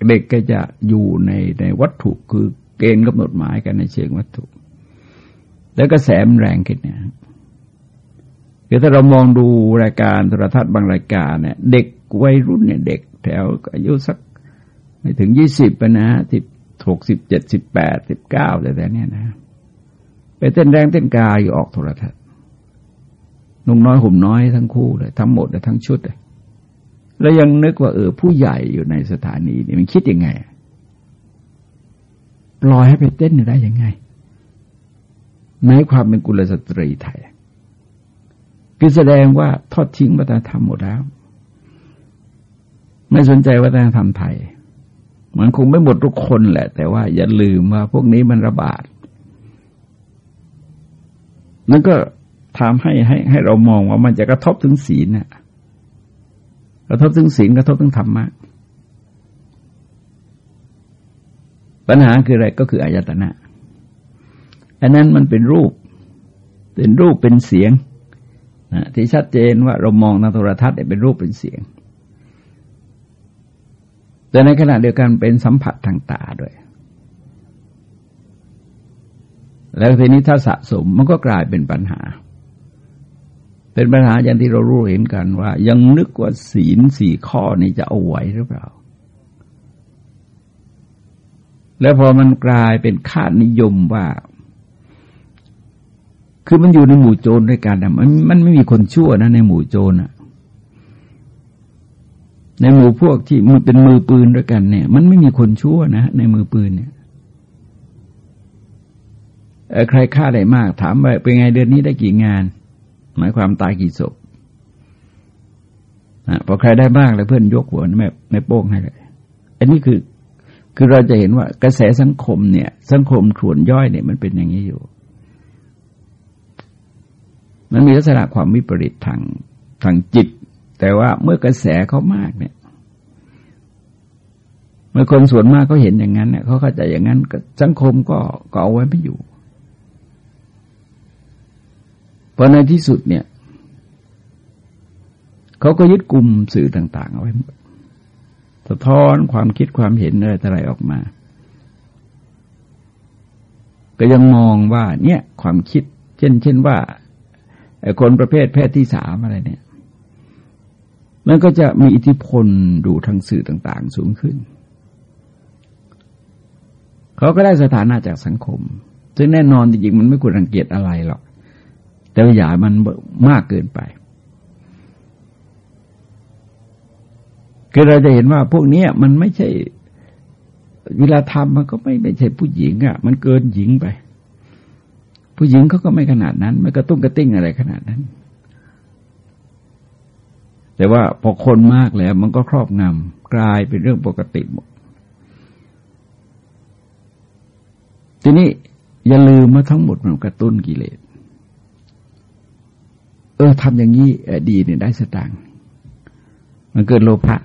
Speaker 1: เด็กแกจะอยู่ในในวัตถุคือเกณฑ์กำหนดหมายกันในเชิงวัตถุ แล้วก็แสมแรงขึ้นเนี่ยคือถ้าเรามองดูรายการโทรทัศน์บางรายการเนี่ย เด็กวัยรุ่นเนี่ยเด็กแถวอายุสักไม่ถึงยี่สิบปนะสิบ หกสิบเจ็ดสิบแปดสิบเก้าแต่แต่เนี่ยนะไปเต้นแรงเต้นกาอยู่ออกโทรทัศน์นุ่งน้อยห่มน้อยทั้งคู่เลยทั้งหมดเลยทั้งชุดเลยแล้วยังนึกว่าเออผู้ใหญ่อยู่ในสถานีนี่มันคิดยังไงปล่อยให้ไปเต้นได้ยังไง ในความเป็นกุลสตรีไทยคือแสดงว่าทอดทิ้งวัฒนธรรมหมดแล้ว ไม่สนใจวัฒนธรรมไทย มันคงไม่หมดทุกคนแหละ แต่ว่าอย่าลืมว่าพวกนี้มันระบาดนั่นก็ทำให้ให้ให้เรามองว่ามันจะกระทบถึงศีลน่ะกระทบถึงศีลกระทบถึงธรรมะ ปัญหาคืออะไรก็คืออายตนะอันนั้นมันเป็นรูป เป็นรูปเป็นเสียงนะที่ชัดเจนว่าเรามองทางโทรทัศน์เป็นรูปเป็นเสียง แต่ในขณะเดียวกันเป็นสัมผัสทางตาด้วย แล้วทีนี้ถ้าสะสมมันก็กลายเป็นปัญหา เป็นปัญหาอย่างที่เรารู้เห็นกันว่า ยังนึกว่าศีลสี่ข้อนี้จะเอาไหวหรือเปล่า แล้วพอมันกลายเป็นค่านิยมว่า คือมันอยู่ในหมู่โจรด้วยกันนะมันมันไม่มีคนชั่วนะในหมู่โจรอะ ในหมู่พวกที่มันเป็นมือปืนด้วยกันเนี่ย มันไม่มีคนชั่วนะในมือปืนเนี่ยใครฆ่าได้มาก ถามว่าเป็นไงเดือนนี้ได้กี่งาน หมายความตายกี่ศพพอใครได้มากแล้วเพื่อนยกหัวแม่ไม่โป้งให้เลย อันนี้คือคือเราจะเห็นว่ากระแสสังคมเนี่ย สังคมขวนย่อยเนี่ยมันเป็นอย่างนี้อยู่ มันมีลักษณะความวิปริตทางทางจิต แต่ว่าเมื่อกระแสเขามากเนี่ยเมื่อคนส่วนมากเขาเห็นอย่างนั้นเนี่ยเขาเข้าใจอย่างนั้นสังคมก็ก็เอาไว้ไม่อยู่พราะในที่สุดเนี่ยเขาก็ยึดกลุ่มสื่อต่าง ๆ เอาไว้หมดสะท้อนความคิดความเห็นอะไรอะไรออกมา ก็ยังมองว่าเนี่ยความคิด เช่น เช่นว่าคนประเภทเพศที่สามอะไรเนี่ย มันก็จะมีอิทธิพลดูทางสื่อต่างๆ สูงขึ้น เขาก็ได้สถานะจากสังคม ซึ่งแน่นอนจริงๆมันไม่ควรรังเกียจอะไรหรอก แต่อย่ามันมากเกินไปคือเราจะเห็นว่าพวกนี้มันไม่ใช่เวลาทำมันก็ไม่ไม่ใช่ผู้หญิงอะ่ะ มันเกินหญิงไป ผู้หญิงเขาก็ไม่ขนาดนั้น ไม่กระตุ้งกระติ้งอะไรขนาดนั้น แต่ว่าพอคนมากแล้วมันก็ครอบงำกลายเป็นเรื่องปกติหมด ทีนี้อย่าลืมว่าทั้งหมดมันกระตุ้นกิเลส เออทำอย่างนี้ดีเนี่ยได้สตางค์มันเกิดโลภะ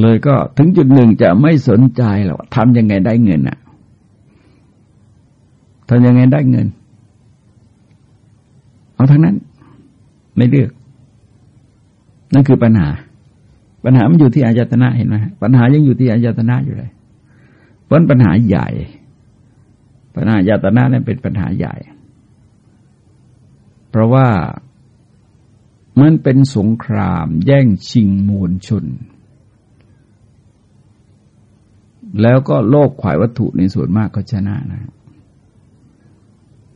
Speaker 1: เลยก็ถึงจุดหนึ่งจะไม่สนใจหรอกทำยังไงได้เงินอะ่ะทำยังไงได้เงิน เอาทั้งนั้น ไม่เลือก นั่นคือปัญหา ปัญหามันอยู่ที่อายตนะเห็นไหมปัญหายังอยู่ที่อายตนะอยู่เลยเพราะปัญหาใหญ่ ปัญหาอายตนะนั่นเป็นปัญหาใหญ่ เพราะว่ามันเป็นสงครามแย่งชิงมวลชน แล้วก็โลกขวายวัตถุในส่วนมากก็ชนะนะ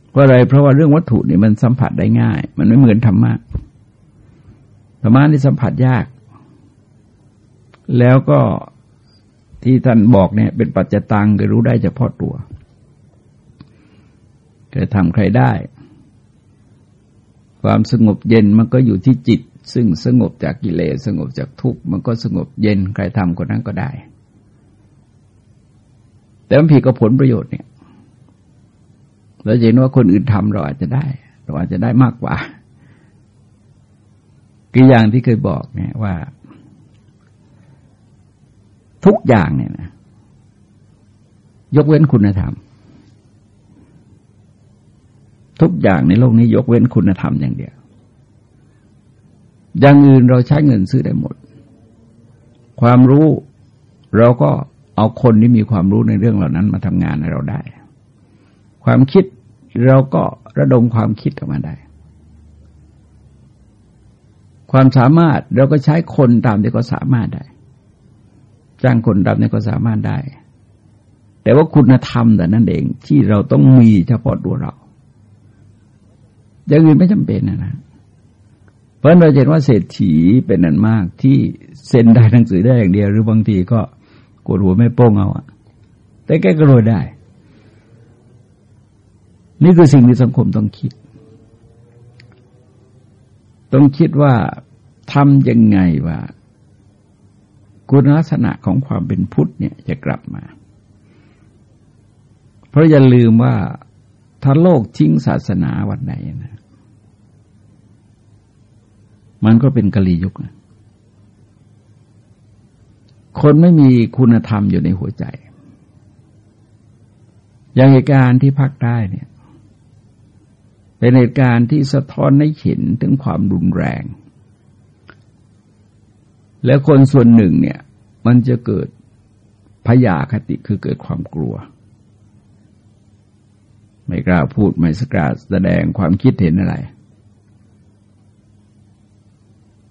Speaker 1: เพราะอะไรเพราะว่าเรื่องวัตถุนี่มันสัมผัสได้ง่าย มันไม่เหมือนธรรมะ ธรรมะนี่สัมผัสยาก แล้วก็ที่ท่านบอกเนี่ย เป็นปัจจตังก็รู้ได้เฉพาะตัวเคยทำใครได้ ความสงบเย็นมันก็อยู่ที่จิต ซึ่งสงบจากกิเลสสงบจากทุกข์มันก็สงบเย็นใครทำคนนั้นก็ได้ แต่มันผิดกับผลประโยชน์เนี่ยเราเห็นว่าคนอื่นทำเราอาจจะได้ เราอาจจะได้มากกว่า คืออย่างที่เคยบอกเนี่ยว่า ทุกอย่างเนี่ยนะยกเว้นคุณธรรม ทุกอย่างในโลกนี้ยกเว้นคุณธรรมอย่างเดียว อย่างอื่นเราใช้เงินซื้อได้หมด ความรู้เราก็เอาคนที่มีความรู้ในเรื่องเหล่านั้นมาทำงานให้เราได้ ความคิดเราก็ระดมความคิดออกมาได้ ความสามารถเราก็ใช้คนตามที่เขาสามารถได้ จ้างคนตามที่เขาสามารถได้ แต่ว่าคุณธรรมแต่นั่นเองที่เราต้องมีเฉพาะตัวเราอย่างอื่นไม่จำเป็นนะนะเพราะเราเห็นว่าเศรษฐีเป็นอันมากที่เซ็นได้หนังสือได้อย่างเดียว หรือบางทีก็กดหัวไม่โป้งเอาอะแต่แกก็รวยได้ นี่คือสิ่งที่สังคมต้องคิด ต้องคิดว่าทำยังไงว่า คุณลักษณะของความเป็นพุทธเนี่ยจะกลับมา เพราะอย่าลืมว่าถ้าโลกทิ้งศาสนาวันไหนนะ มันก็เป็นกะลียุคนะคนไม่มีคุณธรรมอยู่ในหัวใจ อย่างเหตุการณ์ที่ภาคใต้เนี่ย เป็นเหตุการณ์ที่สะท้อนให้เห็นถึงความรุนแรง แล้วคนส่วนหนึ่งเนี่ย มันจะเกิดพยาคติคือเกิดความกลัว ไม่กล้าพูดไม่สกล้าแสดงความคิดเห็นอะไร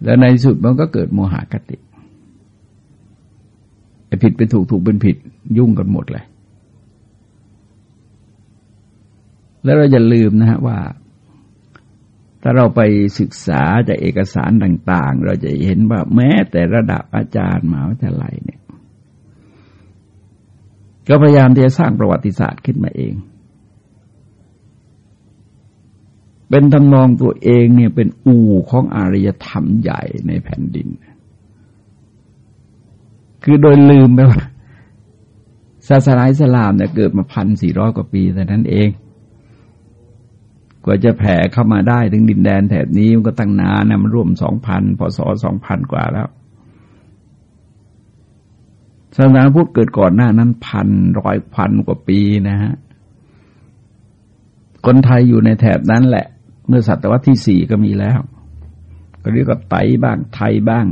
Speaker 1: แล้วในสุดมันก็เกิดโมหะกติผิดเป็นถูกถูกเป็นผิดยุ่งกันหมดเลย แล้วเราอย่าลืมนะฮะว่า ถ้าเราไปศึกษาจากเอกสารต่าง ๆ เราจะเห็นว่าแม้แต่ระดับอาจารย์มหาวิทยาลัยเนี่ย ก็พยายามที่จะสร้างประวัติศาสตร์ขึ้นมาเอง เป็นทำนองตัวเองเนี่ยเป็นอู่ของอารยธรรมใหญ่ในแผ่นดิน คือโดยลืมไปว่าศาสนาอิสลามเนี่ยเกิดมาพันสี่ร้อยกว่าปีแต่นั้นเอง กว่าจะแผ่เข้ามาได้ถึงดินแดนแถบนี้มันก็ตั้งนานนะมันร่วมสองพันพศสองพันกว่าแล้วศาสนาพุทธเกิดก่อนหน้านั้นพันร้อยพันกว่าปีนะฮะคนไทยอยู่ในแถบนั้นแหละ เมื่อศตวรรษที่สี่ก็มีแล้วก็เรียกว่าไตบ้างไทยบ้าง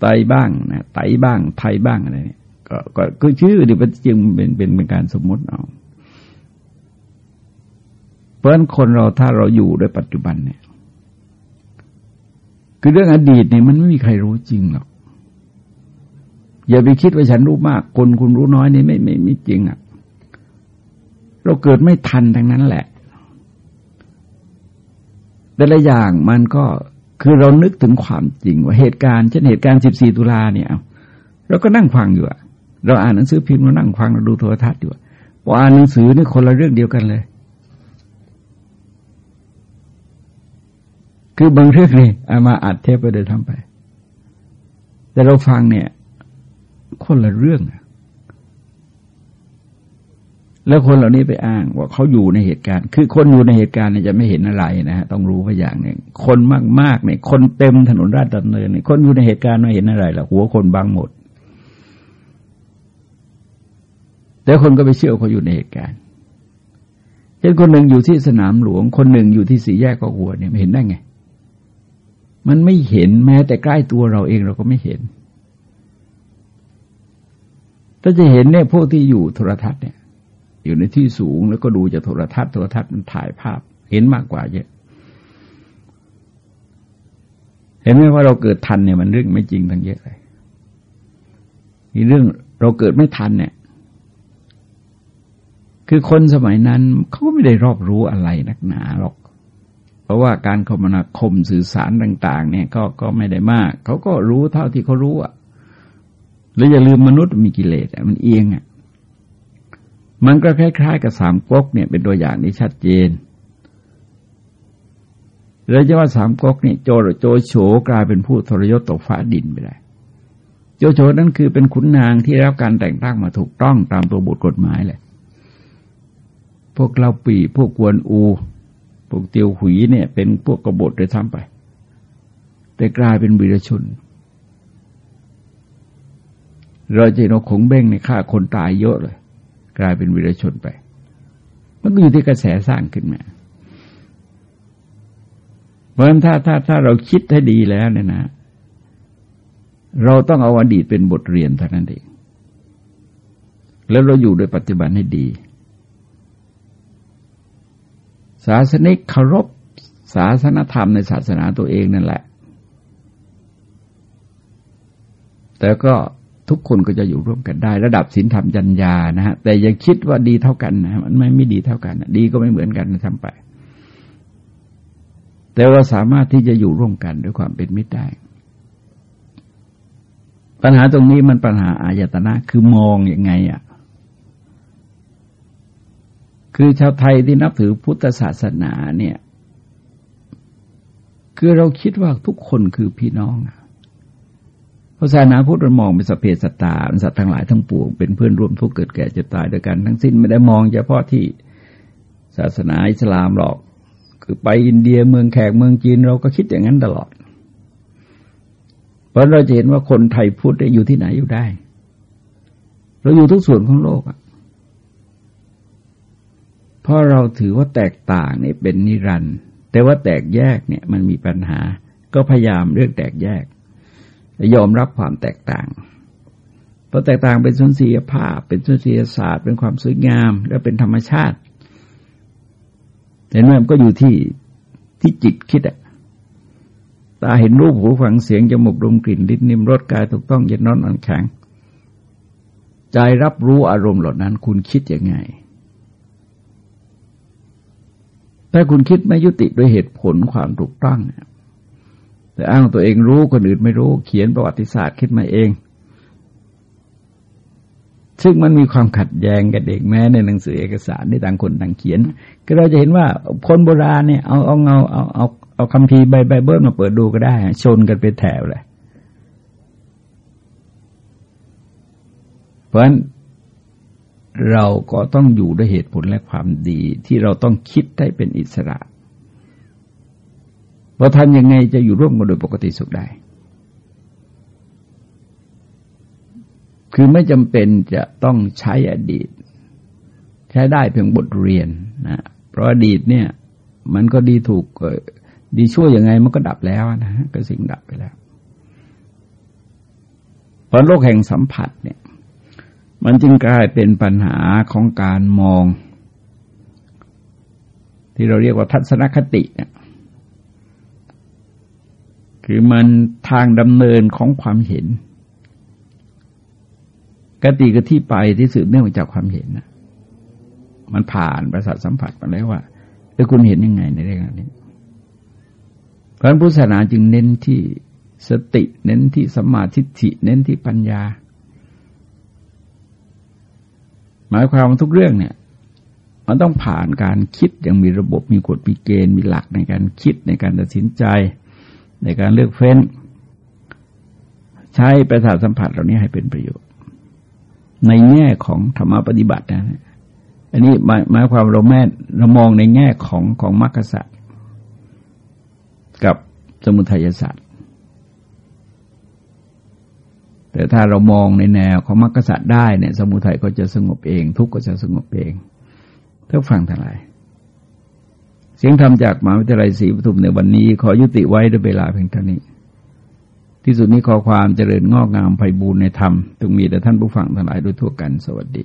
Speaker 1: ไตบ้างนะไตบ้างไทยบ้างอะไรเนี่ยก็ก็คือชื่อเดี๋ยวจึงเป็นเป็นเป็นการสมมติเอา เพราะฉะนั้นคนเราถ้าเราอยู่ด้วยปัจจุบันเนี่ย คือเรื่องอดีตเนี่ยมันไม่มีใครรู้จริงหรอกอย่าไปคิดว่าฉันรู้มาก คนคุณรู้น้อยนี่ไม่ไม่ไม่จริงอะ เราเกิดไม่ทันทั้งนั้นแหละ แต่ละอย่างมันก็คือเรานึกถึงความจริง ว่าเหตุการณ์เช่นเหตุการณ์สิบสี่ตุลาเนี่ยเราก็นั่งฟังอยู่อะเราอ่านหนังสือพิมพ์เรานั่งฟังเราดูโทรทัศน์อยู่พออ่านหนังสือนี่คนละเรื่องเดียวกันเลย คือบางเรื่องนี่เอามาอัดเทปไปเดินทำไป แต่เราฟังเนี่ย คนละเรื่อง แล้วคนเหล่านี้ไปอ้างว่าเขาอยู่ในเหตุการณ์ คือคนอยู่ในเหตุการณ์เนี่ยจะไม่เห็นอะไรนะฮะต้องรู้ว่าอย่างหนึ่งคนมากๆเนี่ย คนเต็มถนนราชดำเนินเนี่ยคนอยู่ในเหตุการณ์ไม่เห็นอะไรหรอกหัวคนบังหมดแต่คนก็ไปเชื่อเขาอยู่ในเหตุการณ์เช่นคนหนึ่งอยู่ที่สนามหลวง คนหนึ่งอยู่ที่สี่แยกก็หัวเนี่ยไม่เห็นได้ไง มันไม่เห็นแม้แต่ใกล้ตัวเราเองเราก็ไม่เห็น ถ้าจะเห็นเนี่ยพวกที่อยู่โทรทัศน์เนี่ย อยู่ในที่สูงแล้วก็ดูจากโทรทัศน์โทรทัศน์มันถ่ายภาพ เห็นมากกว่าเยอะ เห็นไหมว่าเราเกิดทันเนี่ยมันเรื่องไม่จริงทั้งเยอะเลยมีเรื่องเราเกิดไม่ทันเนี่ยคือคนสมัยนั้นเขาก็ไม่ได้รอบรู้อะไรนักหนาหรอก ราะว่าการคมนาคมสื่อสารต่าง ๆ เนี่ยก็ก็ไม่ได้มาก เขาก็รู้เท่าที่เขารู้อะแล้วอย่าลืมมนุษย์มีกิเลสมันเอียงอะมันก็คล้าย ๆ กับสามก๊กเนี่ยเป็นตัวอย่างที่ชัดเจนแล้วจะว่าสามก๊กเนี่ยโจโจโฉกลายเป็นผู้ทรยศตกฟ้าดินไปได้โจโฉนั้นคือเป็นขุนนางที่รับการแต่งตั้งมาถูกต้องตามตัวบทกฎหมายแหละพวกเราปีพวกกวนอู พวกเตียวหุยเนี่ย เป็นพวกกบฏโดยทำไป แต่กลายเป็นวีรชน เราจะเห็นขงเบ้งในฆ่าคนตายเยอะเลย กลายเป็นวีรชนไป มันก็อยู่ที่กระแสสร้างขึ้นมาเพราะฉะนั้นถ้าถ้าถ้าเราคิดให้ดีแล้วเนี่ยนะ เราต้องเอาอดีตเป็นบทเรียนเท่านั้นเองแล้วเราอยู่โดยปัจจุบันให้ดี ศาสนิกเคารพศาสนธรรมในศาสนาตัวเองนั่นแหละ แต่ก็ทุกคนก็จะอยู่ร่วมกันได้ ระดับศีลธรรมจัญญานะฮะ แต่อย่าคิดว่าดีเท่ากันนะมันไม่ไม่ดีเท่ากัน ดีก็ไม่เหมือนกันนะทำไป แต่ว่าสามารถที่จะอยู่ร่วมกันด้วยความเป็นมิตรได้ ปัญหาตรงนี้มันปัญหาอายตนะคือมองอยังไงอะ คือชาวไทยที่นับถือพุทธศาสนาเนี่ย คือเราคิดว่าทุกคนคือพี่น้องพระศาสนาพุทธเรามองเป็นสเพสตาสัตว์ทั้งหลายทั้งปวงเป็นเพื่อนร่วมทุกข์เกิดแก่เจ็บตายด้วยกัน ทั้งสิ้นไม่ได้มองเฉพาะที่ศาสนาอิสลามหรอก คือไปอินเดียเมืองแขกเมืองจีนเราก็คิดอย่างนั้นตลอด เพราะเราจะเห็นว่าคนไทยพุทธอยู่ที่ไหนอยู่ได้ เราอยู่ทุกส่วนของโลกอะ ราะเราถือว่าแตกต่างเนี่ยเป็นนิรันด์แต่ว่าแตกแยกเนี่ยมันมีปัญหา ก็พยายามเรื่องแตกแยก ยอมรับความแตกต่าง เพราะแตกต่างเป็นสุนทรียภาพ เป็นสุนทรียศาสตร์ เป็นความสวยงาม และเป็นธรรมชาติเห็นไหมมันก็อยู่ที่ที่จิตคิดอะตาเห็นรูปหูฟังเสียงจมูกดมกลิ่นลิ้นนิ่มรสกายถูกต้องเย็นร้อนอ่อนแข็ง ใจรับรู้อารมณ์เหล่านั้น คุณคิดยังไง ถ้าคุณคิดไม่ยุติด้วยเหตุผลความถูกต้องแต่อ้างตัวเองรู้คนอื่นไม่รู้ เขียนประวัติศาสตร์คิดมาเอง ซึ่งมันมีความขัดแย้งกับเด็กแม้ในหนังสือเอกสารที่ต่างคนต่างเขียน ก็เราจะเห็นว่าคนโบราณเนี่ยเอาเอาเงาเอาเอาเอาคำพีใบไบเบิลมาเปิดดูก็ได้ ชนกันเป็นแถวเลยเพราะฉะนั้น เราก็ต้องอยู่ด้วยเหตุผลและความดีที่เราต้องคิดให้เป็นอิสระว่าทำยังไงจะอยู่ร่วมกันโดยปกติสุขได้ คือไม่จำเป็นจะต้องใช้อดีต ใช้ได้เพียงบทเรียนนะเพราะอดีตเนี่ย มันก็ดีถูกดีช่วยยังไงมันก็ดับแล้วนะฮะก็สิ่งดับไปแล้วเพราะโลกแห่งสัมผัสเนี่ย มันจึงกลายเป็นปัญหาของการมอง ที่เราเรียกว่าทัศนคติเนี่ยคือมันทางดำเนินของความเห็นกติกที่ไปที่สืบเนื่องมาจากความเห็นนะมันผ่านประสาทสัมผัสมาแล้วว่าแล้วคุณเห็นยังไงในเรื่องนี้พระพุทธศาสนาจึงเน้นที่สติ เน้นที่สมาธิิเน้นที่ปัญญา หมายความว่าทุกเรื่องเนี่ย มันต้องผ่านการคิดอย่างมีระบบมีกฎมีเกณฑ์มีหลักในการคิดในการตัดสินใจ ในการเลือกเฟ้น ใช้ประสาทสัมผัสเหล่านี้ให้เป็นประโยชน์ ในแง่ของธรรมปฏิบัตินะอันนี้หมายความเราแม่เรามองในแง่ของของมรรคสัตว์กับสมุทัยศาสตร์ แต่ถ้าเรามองในแนวของมรรคสัตว์ได้เนี่ย สมุทัยก็จะสงบเอง ทุกข์ก็จะสงบเองทุกฝั่งทั้งหลายเสียงธรรมจากมหาวิทยาลัยศรีปทุมในวันนี้ ขอยุติไว้ด้วยเวลาเพียงเท่านี้ ที่สุดนี้ขอความเจริญงอกงามไพบูรณ์ในธรรมจงมีแต่ท่านผู้ฟังทั้งหลายโดยทั่วกันสวัสดี